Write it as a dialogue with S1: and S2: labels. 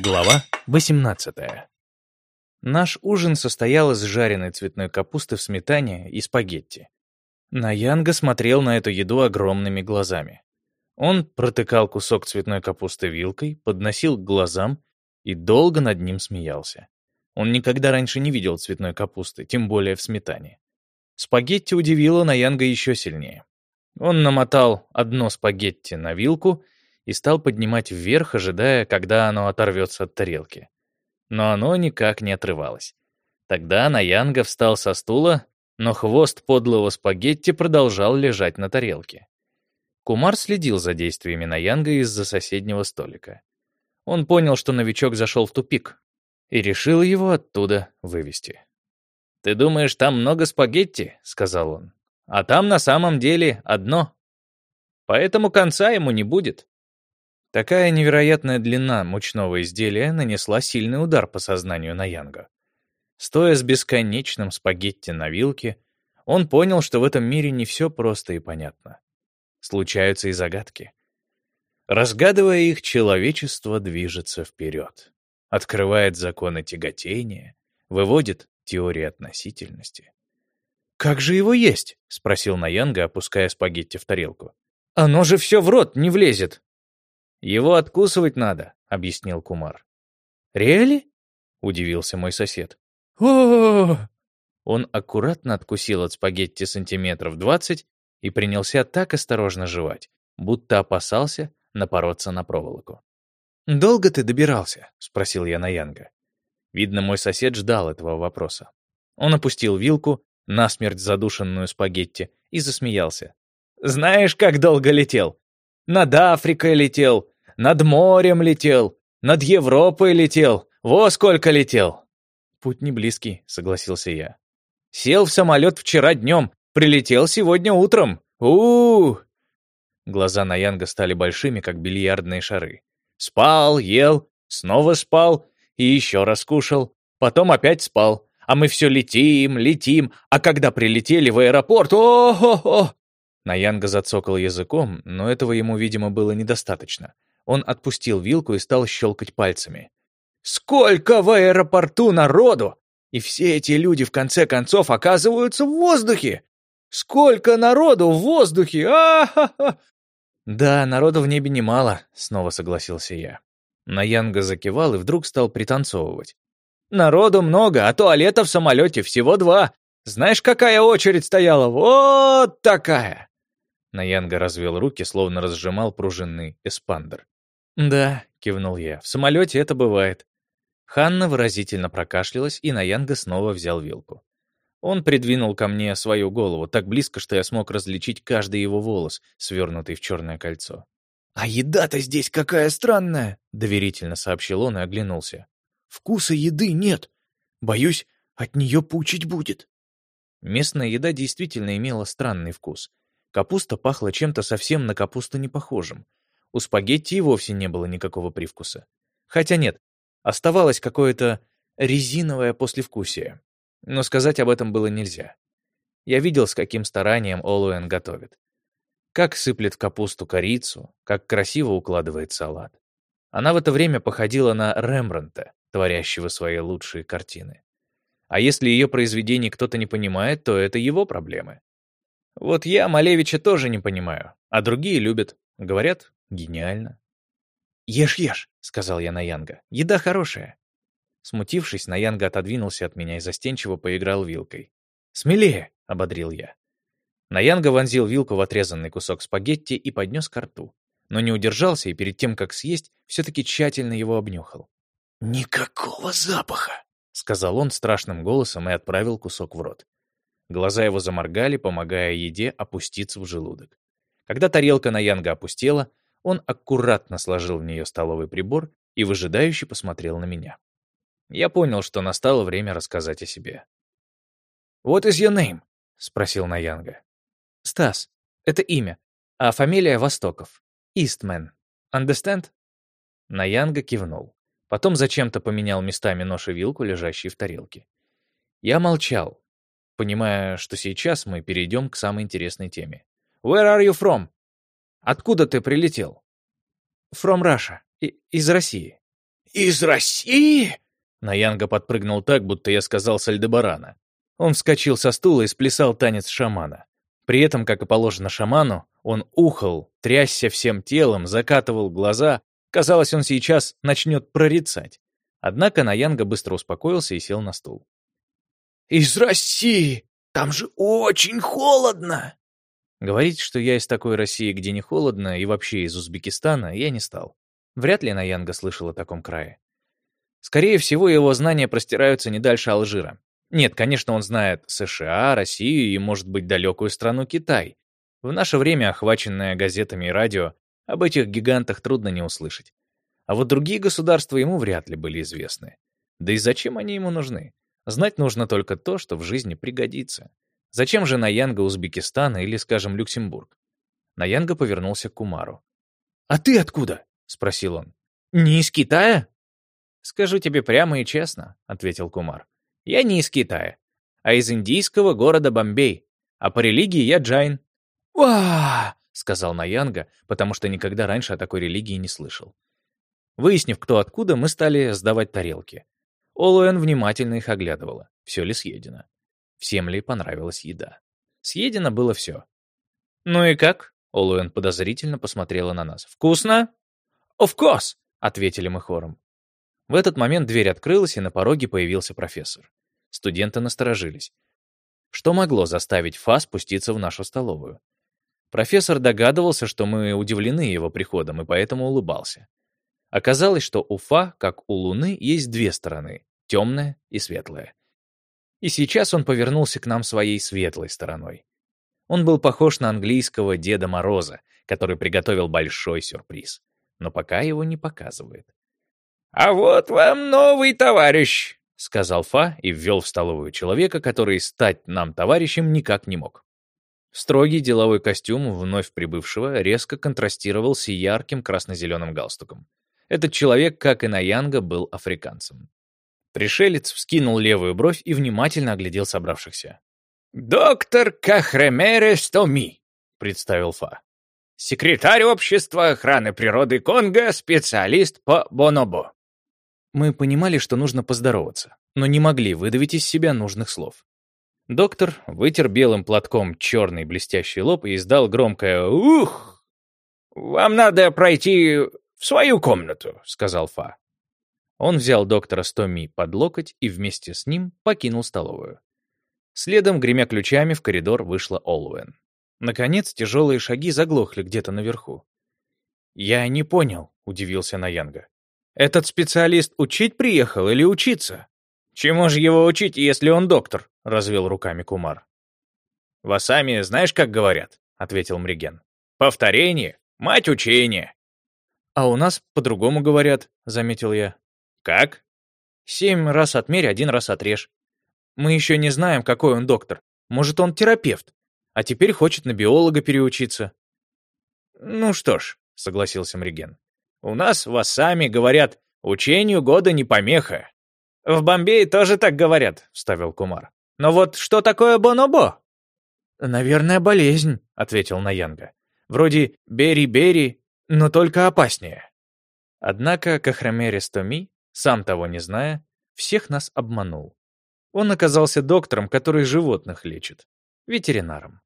S1: Глава 18. Наш ужин состоял из жареной цветной капусты в сметане и спагетти. Наянга смотрел на эту еду огромными глазами. Он протыкал кусок цветной капусты вилкой, подносил к глазам и долго над ним смеялся. Он никогда раньше не видел цветной капусты, тем более в сметане. Спагетти удивило Наянга еще сильнее. Он намотал одно спагетти на вилку и стал поднимать вверх, ожидая, когда оно оторвется от тарелки. Но оно никак не отрывалось. Тогда Наянга встал со стула, но хвост подлого спагетти продолжал лежать на тарелке. Кумар следил за действиями Наянга из-за соседнего столика. Он понял, что новичок зашел в тупик, и решил его оттуда вывести. «Ты думаешь, там много спагетти?» — сказал он. «А там на самом деле одно. Поэтому конца ему не будет. Такая невероятная длина мучного изделия нанесла сильный удар по сознанию Наянга. Стоя с бесконечным спагетти на вилке, он понял, что в этом мире не все просто и понятно. Случаются и загадки. Разгадывая их, человечество движется вперед, открывает законы тяготения, выводит теории относительности. «Как же его есть?» — спросил Наянга, опуская спагетти в тарелку. «Оно же все в рот не влезет!» «Его откусывать надо», — объяснил Кумар. «Реали?» — удивился мой сосед. о Он аккуратно откусил от спагетти сантиметров двадцать и принялся так осторожно жевать, будто опасался напороться на проволоку. «Долго ты добирался?» — спросил я Наянга. Видно, мой сосед ждал этого вопроса. Он опустил вилку, насмерть задушенную спагетти, и засмеялся. «Знаешь, как долго летел? Над Африкой летел, над морем летел, над Европой летел. Во сколько летел!» «Путь не близкий», — согласился я. «Сел в самолет вчера днем, прилетел сегодня утром. у у, Глаза Наянга стали большими, как бильярдные шары. Спал, ел, снова спал и еще раз кушал. Потом опять спал. А мы все летим, летим. А когда прилетели в аэропорт, о-хо-хо! Наянга зацокал языком, но этого ему, видимо, было недостаточно. Он отпустил вилку и стал щелкать пальцами. «Сколько в аэропорту народу! И все эти люди в конце концов оказываются в воздухе! Сколько народу в воздухе! А-ха-ха!» «Да, народу в небе немало», — снова согласился я. Наянга закивал и вдруг стал пританцовывать. «Народу много, а туалета в самолете всего два. Знаешь, какая очередь стояла? Вот такая!» Наянга развел руки, словно разжимал пружинный эспандер. «Да», — кивнул я, — «в самолете это бывает». Ханна выразительно прокашлялась, и Наянга снова взял вилку. Он придвинул ко мне свою голову так близко, что я смог различить каждый его волос, свернутый в черное кольцо. «А еда-то здесь какая странная!» — доверительно сообщил он и оглянулся. «Вкуса еды нет. Боюсь, от нее пучить будет». Местная еда действительно имела странный вкус. Капуста пахла чем-то совсем на капусту не похожим. У спагетти и вовсе не было никакого привкуса. Хотя нет, оставалось какое-то резиновое послевкусие. Но сказать об этом было нельзя. Я видел, с каким старанием Олуэн готовит. Как сыплет в капусту корицу, как красиво укладывает салат. Она в это время походила на Рембранта, творящего свои лучшие картины. А если ее произведений кто-то не понимает, то это его проблемы. Вот я Малевича тоже не понимаю, а другие любят. Говорят, Гениально. «Ешь, ешь», — сказал я Наянга. «Еда хорошая». Смутившись, Наянга отодвинулся от меня и застенчиво поиграл вилкой. «Смелее!» — ободрил я. Наянга вонзил вилку в отрезанный кусок спагетти и поднес ко рту, но не удержался и перед тем, как съесть, все-таки тщательно его обнюхал. «Никакого запаха!» — сказал он страшным голосом и отправил кусок в рот. Глаза его заморгали, помогая еде опуститься в желудок. Когда тарелка Наянга опустела, он аккуратно сложил в нее столовый прибор и выжидающе посмотрел на меня. Я понял, что настало время рассказать о себе. «What is your name?» — спросил Наянга. «Стас. Это имя. А фамилия Востоков. Истмен. Understand?» Наянга кивнул. Потом зачем-то поменял местами нож и вилку, лежащие в тарелке. Я молчал, понимая, что сейчас мы перейдем к самой интересной теме. «Where are you from?» Откуда ты прилетел? From Russia. И из России.
S2: Из России?»
S1: Наянга подпрыгнул так, будто я сказал Сальдебарана. Он вскочил со стула и сплясал танец шамана. При этом, как и положено шаману, он ухал, трясся всем телом, закатывал глаза. Казалось, он сейчас начнет прорицать. Однако Наянга быстро успокоился и сел на стул.
S2: «Из России! Там же очень холодно!»
S1: Говорить, что я из такой России, где не холодно, и вообще из Узбекистана, я не стал. Вряд ли Наянга слышал о таком крае. Скорее всего, его знания простираются не дальше Алжира. Нет, конечно, он знает США, Россию и, может быть, далекую страну Китай. В наше время, охваченное газетами и радио, об этих гигантах трудно не услышать. А вот другие государства ему вряд ли были известны. Да и зачем они ему нужны? Знать нужно только то, что в жизни пригодится. Зачем же Наянга Узбекистана или, скажем, Люксембург? Наянга повернулся к Кумару.
S2: «А ты откуда?» — спросил он. «Не из Китая?»
S1: «Скажу тебе прямо и честно», — ответил Кумар. Я не из Китая, а из индийского города Бомбей, а по религии я джайн.
S2: «Ва!»
S1: — сказал Наянга, потому что никогда раньше о такой религии не слышал. Выяснив, кто откуда, мы стали сдавать тарелки. Олуэн внимательно их оглядывала, все ли съедено. Всем ли понравилась еда. Съедено было все. «Ну и как?» — Олуэн подозрительно посмотрела на нас. «Вкусно?»
S2: «Of course!»
S1: — ответили мы хором. В этот момент дверь открылась, и на пороге появился профессор. Студенты насторожились. Что могло заставить Фа спуститься в нашу столовую? Профессор догадывался, что мы удивлены его приходом, и поэтому улыбался. Оказалось, что у Фа, как у Луны, есть две стороны — темная и светлая. И сейчас он повернулся к нам своей светлой стороной. Он был похож на английского Деда Мороза, который приготовил большой сюрприз. Но пока его не показывает.
S2: «А вот вам новый товарищ», — сказал Фа и ввел в столовую человека, который стать нам товарищем никак не мог.
S1: Строгий деловой костюм вновь прибывшего резко контрастировал с ярким красно-зеленым галстуком. Этот человек, как и Наянга, был африканцем. Пришелец вскинул левую бровь и внимательно оглядел собравшихся.
S2: «Доктор Кахремерес Томи», — представил Фа. «Секретарь общества охраны природы Конго, специалист по бонобо».
S1: Мы понимали, что нужно поздороваться, но не могли выдавить из себя нужных слов. Доктор вытер белым платком черный блестящий лоб и издал громкое «Ух!».
S2: «Вам надо пройти в свою комнату», — сказал Фа.
S1: Он взял доктора Стоми под локоть и вместе с ним покинул столовую. Следом, гремя ключами, в коридор вышла Олуэн. Наконец, тяжелые шаги заглохли где-то наверху. «Я не понял», — удивился Наянга. Этот специалист учить приехал или учиться?
S2: Чему же его учить, если он доктор? Развел руками Кумар.
S1: В Асаме знаешь, как говорят? Ответил Мриген. Повторение, мать учения. А у нас по-другому говорят, заметил я.
S2: Как?
S1: Семь раз отмерь, один раз отрежь. Мы еще не знаем, какой он доктор. Может, он терапевт, а теперь хочет на биолога переучиться.
S2: Ну что ж, согласился Мриген. У нас в Ассаме говорят, учению года не помеха.
S1: В Бомбее тоже так говорят, вставил Кумар.
S2: Но вот что такое бонобо?
S1: Наверное, болезнь, ответил Наянга. Вроде бери-бери, но только опаснее. Однако Кахрамерис Томи, сам того не зная, всех нас обманул. Он оказался доктором, который животных лечит, ветеринаром.